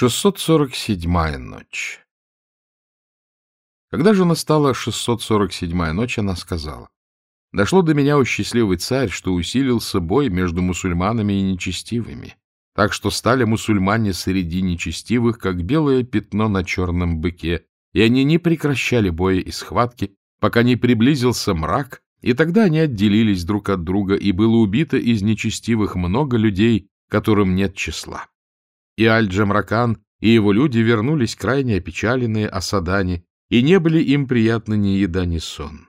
647-я ночь. Когда же настала 647-я ночь, она сказала, «Дошло до меня, о счастливый царь, что усилился бой между мусульманами и нечестивыми, так что стали мусульмане среди нечестивых, как белое пятно на черном быке, и они не прекращали боя и схватки, пока не приблизился мрак, и тогда они отделились друг от друга, и было убито из нечестивых много людей, которым нет числа и Аль-Джамракан и его люди вернулись крайне опечаленные о Садане, и не были им приятны ни еда, ни сон.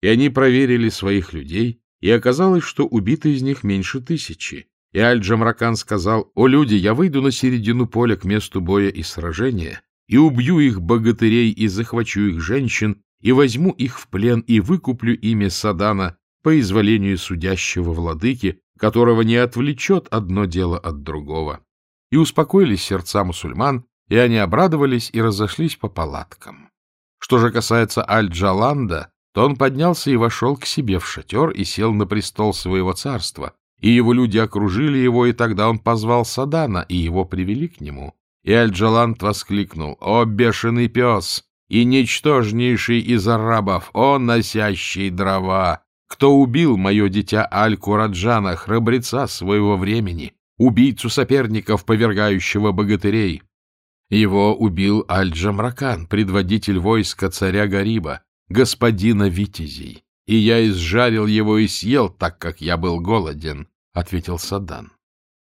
И они проверили своих людей, и оказалось, что убито из них меньше тысячи. И Аль-Джамракан сказал, «О, люди, я выйду на середину поля к месту боя и сражения, и убью их богатырей, и захвачу их женщин, и возьму их в плен, и выкуплю ими Садана по изволению судящего владыки, которого не отвлечет одно дело от другого и успокоились сердца мусульман, и они обрадовались и разошлись по палаткам. Что же касается Аль-Джаланда, то он поднялся и вошел к себе в шатер и сел на престол своего царства, и его люди окружили его, и тогда он позвал Садана, и его привели к нему. И Аль-Джаланд воскликнул, «О, бешеный пес! И ничтожнейший из арабов, о, носящий дрова! Кто убил мое дитя Аль-Кураджана, храбреца своего времени? Убийцу соперников, повергающего богатырей. Его убил Аль-Джамракан, предводитель войска царя Гариба, господина Витязей. И я изжарил его и съел, так как я был голоден, — ответил Садан.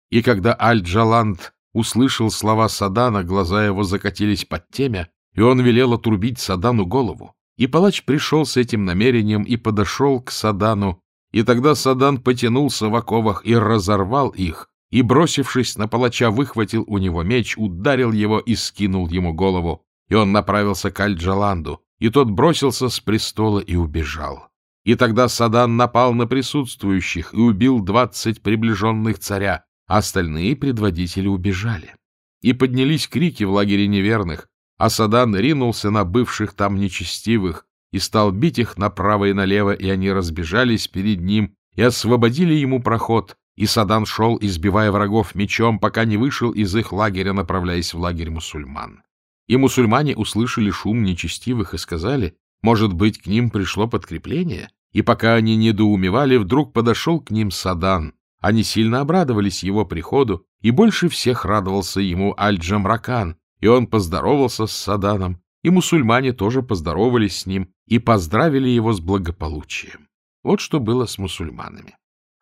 И когда Аль-Джаланд услышал слова Садана, глаза его закатились под темя, и он велел отрубить Садану голову. И палач пришел с этим намерением и подошел к Садану, и тогда Садан потянулся в оковах и разорвал их, и, бросившись на палача, выхватил у него меч, ударил его и скинул ему голову. И он направился к Аль-Джаланду, и тот бросился с престола и убежал. И тогда Садан напал на присутствующих и убил двадцать приближенных царя, а остальные предводители убежали. И поднялись крики в лагере неверных, а Садан ринулся на бывших там нечестивых и стал бить их направо и налево, и они разбежались перед ним и освободили ему проход, и Садан шел, избивая врагов мечом, пока не вышел из их лагеря, направляясь в лагерь мусульман. И мусульмане услышали шум нечестивых и сказали, может быть, к ним пришло подкрепление? И пока они недоумевали, вдруг подошел к ним Садан. Они сильно обрадовались его приходу, и больше всех радовался ему Аль-Джамракан, и он поздоровался с Саданом, и мусульмане тоже поздоровались с ним и поздравили его с благополучием. Вот что было с мусульманами.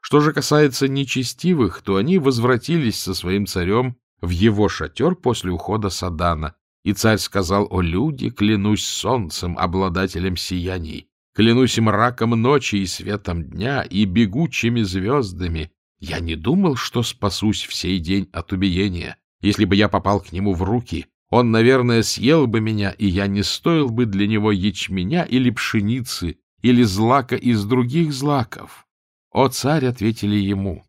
Что же касается нечестивых, то они возвратились со своим царем в его шатер после ухода Садана. И царь сказал, «О люди, клянусь солнцем, обладателем сияний, клянусь мраком ночи и светом дня, и бегучими звездами. Я не думал, что спасусь в сей день от убиения. Если бы я попал к нему в руки, он, наверное, съел бы меня, и я не стоил бы для него ячменя или пшеницы, или злака из других злаков. «О, царь!» — ответили ему.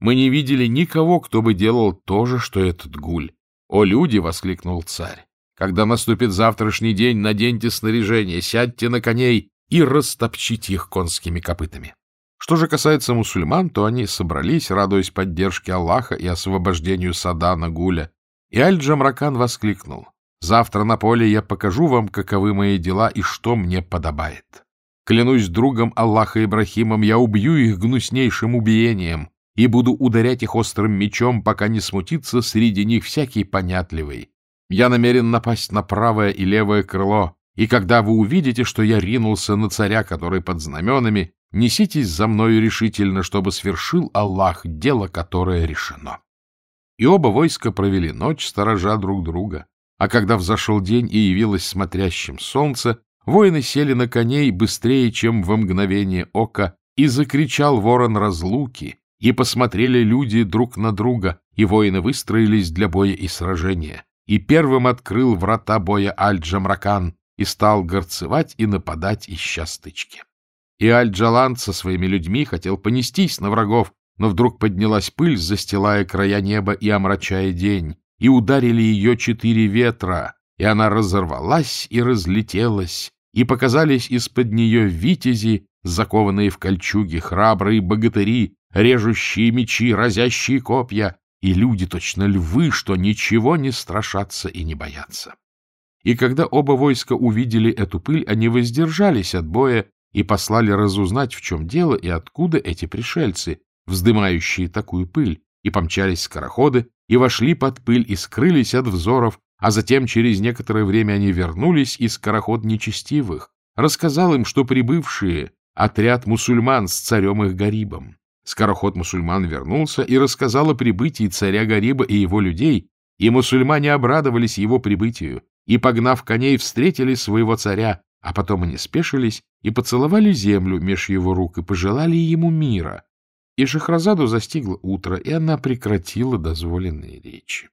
«Мы не видели никого, кто бы делал то же, что этот гуль». «О, люди!» — воскликнул царь. «Когда наступит завтрашний день, наденьте снаряжение, сядьте на коней и растопчите их конскими копытами». Что же касается мусульман, то они собрались, радуясь поддержке Аллаха и освобождению Садана Гуля. И Аль-Джамракан воскликнул. «Завтра на поле я покажу вам, каковы мои дела и что мне подобает». Клянусь другом Аллаха Ибрахимом, я убью их гнуснейшим убиением и буду ударять их острым мечом, пока не смутится среди них всякий понятливый. Я намерен напасть на правое и левое крыло, и когда вы увидите, что я ринулся на царя, который под знаменами, неситесь за мною решительно, чтобы свершил Аллах дело, которое решено. И оба войска провели ночь, сторожа друг друга. А когда взошел день и явилось смотрящим солнце, Воины сели на коней быстрее, чем во мгновение ока, и закричал ворон разлуки, и посмотрели люди друг на друга, и воины выстроились для боя и сражения. И первым открыл врата боя Аль-Джамракан и стал горцевать и нападать, ища стычки. И Аль-Джаланд со своими людьми хотел понестись на врагов, но вдруг поднялась пыль, застилая края неба и омрачая день, и ударили ее четыре ветра, и она разорвалась и разлетелась, и показались из-под нее витязи, закованные в кольчуги, храбрые богатыри, режущие мечи, разящие копья, и люди точно львы, что ничего не страшатся и не боятся. И когда оба войска увидели эту пыль, они воздержались от боя и послали разузнать, в чем дело и откуда эти пришельцы, вздымающие такую пыль, и помчались скороходы, и вошли под пыль, и скрылись от взоров, а затем через некоторое время они вернулись, и скороход нечестивых рассказал им, что прибывшие — отряд мусульман с царем их Гарибом. Скороход мусульман вернулся и рассказал о прибытии царя Гариба и его людей, и мусульмане обрадовались его прибытию, и, погнав коней, встретили своего царя, а потом они спешились и поцеловали землю меж его рук и пожелали ему мира. И Шахразаду застигло утро, и она прекратила дозволенные речи.